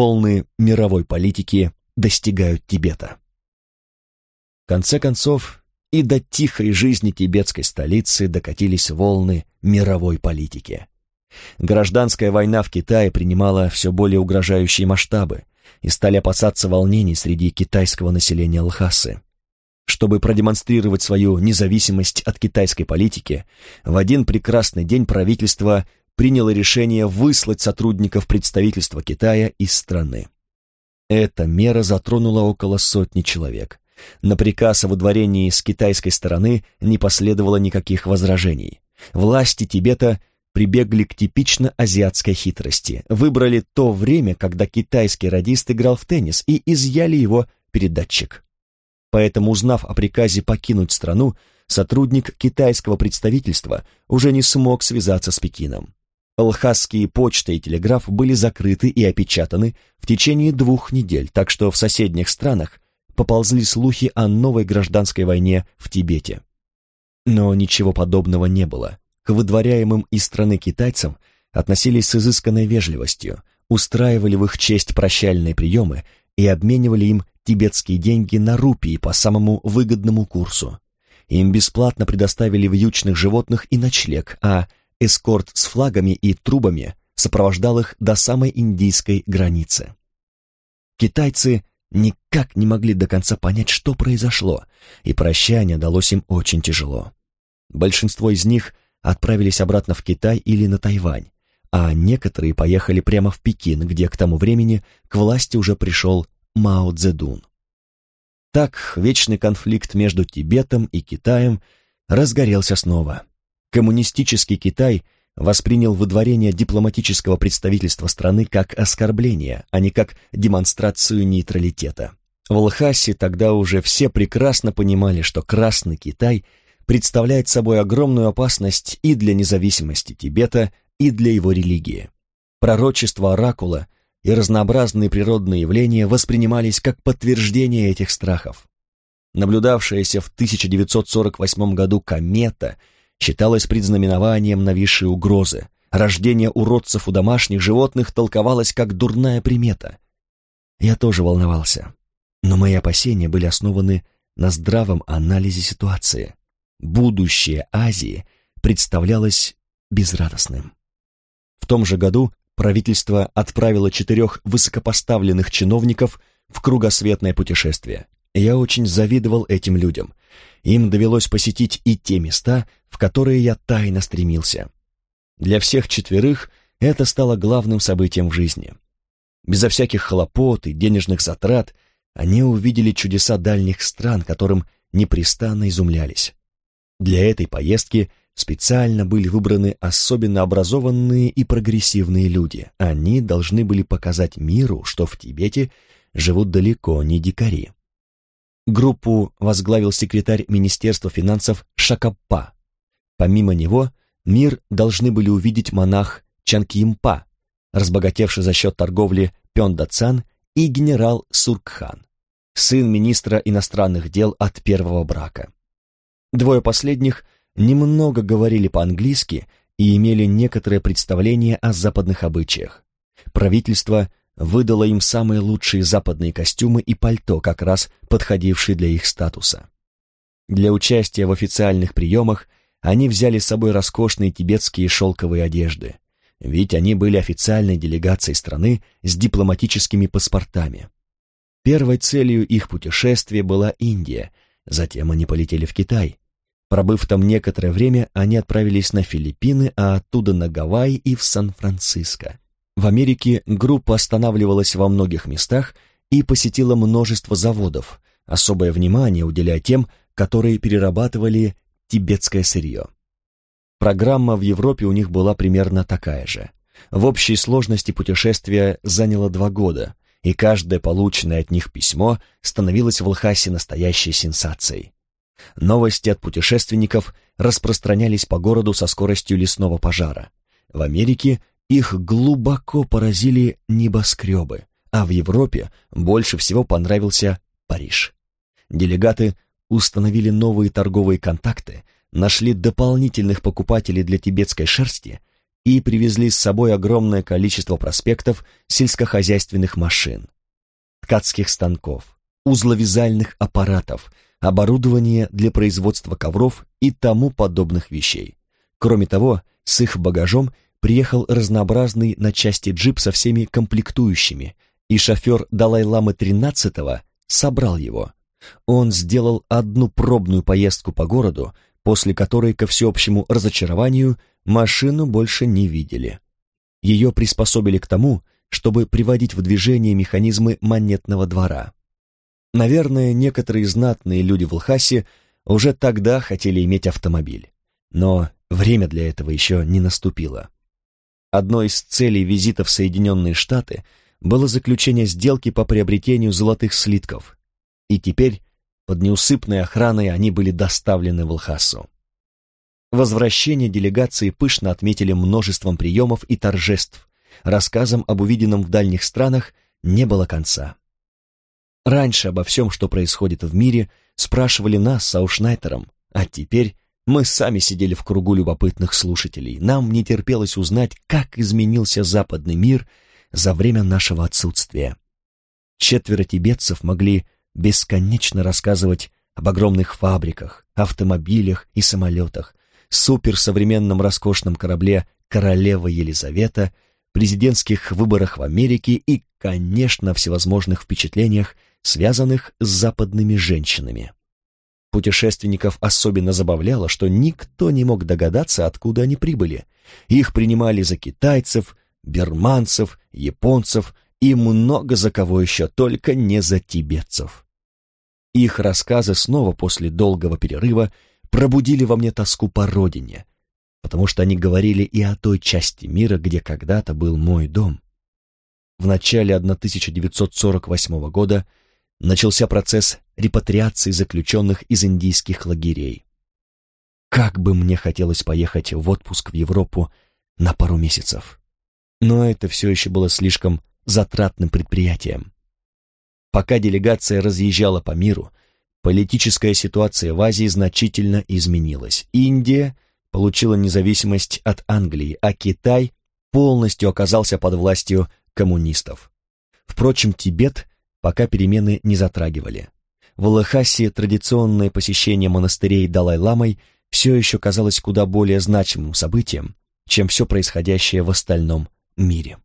волны мировой политики достигают Тибета. В конце концов, и до тихой жизни тибетской столицы докатились волны мировой политики. Гражданская война в Китае принимала все более угрожающие масштабы, и стали опасаться волнений среди китайского населения Лхасы. Чтобы продемонстрировать свою независимость от китайской политики, в один прекрасный день правительство приняло решение выслать сотрудников представительства Китая из страны. Эта мера затронула около сотни человек. На приказ о выдворении с китайской стороны не последовало никаких возражений. Власти Тибета прибегли к типично азиатской хитрости, выбрали то время, когда китайский радист играл в теннис, и изъяли его передатчик. Поэтому, узнав о приказе покинуть страну, сотрудник китайского представительства уже не смог связаться с Пекином. Лхасские почта и телеграф были закрыты и опечатаны в течение двух недель, так что в соседних странах поползли слухи о новой гражданской войне в Тибете. Но ничего подобного не было. К выдворяемым из страны китайцам относились с изысканной вежливостью, устраивали в их честь прощальные приемы и обменивали им тибетские деньги на рупии по самому выгодному курсу. Им бесплатно предоставили вьючных животных и ночлег, а эскорт с флагами и трубами сопровождал их до самой индийской границы. Китайцы никак не могли до конца понять, что произошло, и прощание далось им очень тяжело. Большинство из них отправились обратно в Китай или на Тайвань, а некоторые поехали прямо в Пекин, где к тому времени к власти уже пришел Мао Цзэдун. Так вечный конфликт между Тибетом и Китаем разгорелся снова. Коммунистический Китай воспринял выдворение дипломатического представительства страны как оскорбление, а не как демонстрацию нейтралитета. В Лхасе тогда уже все прекрасно понимали, что Красный Китай представляет собой огромную опасность и для независимости Тибета, и для его религии. Пророчество оракула и разнообразные природные явления воспринимались как подтверждение этих страхов. Наблюдавшаяся в 1948 году комета считалась предзнаменованием нависшей угрозы. Рождение уродцев у домашних животных толковалось как дурная примета. Я тоже волновался, но мои опасения были основаны на здравом анализе ситуации. Будущее Азии представлялось безрадостным. В том же году правительство отправило четырех высокопоставленных чиновников в кругосветное путешествие. Я очень завидовал этим людям. Им довелось посетить и те места, в которые я тайно стремился. Для всех четверых это стало главным событием в жизни. Безо всяких хлопот и денежных затрат они увидели чудеса дальних стран, которым непрестанно изумлялись. Для этой поездки Специально были выбраны особенно образованные и прогрессивные люди. Они должны были показать миру, что в Тибете живут далеко не дикари. Группу возглавил секретарь Министерства финансов Шакаппа. Помимо него, мир должны были увидеть монах Чанкимпа, разбогатевший за счет торговли Пёндацан и генерал Суркхан, сын министра иностранных дел от первого брака. Двое последних – немного говорили по-английски и имели некоторое представление о западных обычаях. Правительство выдало им самые лучшие западные костюмы и пальто, как раз подходившие для их статуса. Для участия в официальных приемах они взяли с собой роскошные тибетские шелковые одежды, ведь они были официальной делегацией страны с дипломатическими паспортами. Первой целью их путешествия была Индия, затем они полетели в Китай, Пробыв там некоторое время, они отправились на Филиппины, а оттуда на Гавайи и в Сан-Франциско. В Америке группа останавливалась во многих местах и посетила множество заводов, особое внимание уделяя тем, которые перерабатывали тибетское сырье. Программа в Европе у них была примерно такая же. В общей сложности путешествие заняло два года, и каждое полученное от них письмо становилось в Лхасе настоящей сенсацией. Новости от путешественников распространялись по городу со скоростью лесного пожара. В Америке их глубоко поразили небоскребы, а в Европе больше всего понравился Париж. Делегаты установили новые торговые контакты, нашли дополнительных покупателей для тибетской шерсти и привезли с собой огромное количество проспектов сельскохозяйственных машин, ткацких станков, узловязальных аппаратов, оборудование для производства ковров и тому подобных вещей. Кроме того, с их багажом приехал разнообразный на части джип со всеми комплектующими, и шофер Далай-ламы XIII собрал его. Он сделал одну пробную поездку по городу, после которой, ко всеобщему разочарованию, машину больше не видели. Ее приспособили к тому, чтобы приводить в движение механизмы монетного двора. Наверное, некоторые знатные люди в Лхасе уже тогда хотели иметь автомобиль. Но время для этого еще не наступило. Одной из целей визита в Соединенные Штаты было заключение сделки по приобретению золотых слитков. И теперь под неусыпной охраной они были доставлены в Лхасу. Возвращение делегации пышно отметили множеством приемов и торжеств. Рассказам об увиденном в дальних странах не было конца. Раньше обо всем, что происходит в мире, спрашивали нас с Аушнайтером, а теперь мы сами сидели в кругу любопытных слушателей. Нам не терпелось узнать, как изменился западный мир за время нашего отсутствия. Четверо тибетцев могли бесконечно рассказывать об огромных фабриках, автомобилях и самолетах, суперсовременном роскошном корабле «Королева Елизавета», президентских выборах в Америке и, конечно, всевозможных впечатлениях, связанных с западными женщинами. Путешественников особенно забавляло, что никто не мог догадаться, откуда они прибыли. Их принимали за китайцев, берманцев, японцев и много за кого еще, только не за тибетцев. Их рассказы снова после долгого перерыва пробудили во мне тоску по родине, потому что они говорили и о той части мира, где когда-то был мой дом. В начале 1948 года начался процесс репатриации заключенных из индийских лагерей. Как бы мне хотелось поехать в отпуск в Европу на пару месяцев. Но это все еще было слишком затратным предприятием. Пока делегация разъезжала по миру, политическая ситуация в Азии значительно изменилась. Индия получила независимость от Англии, а Китай полностью оказался под властью коммунистов. Впрочем, Тибет пока перемены не затрагивали. В Лхасе традиционное посещение монастырей Далай-ламой все еще казалось куда более значимым событием, чем все происходящее в остальном мире.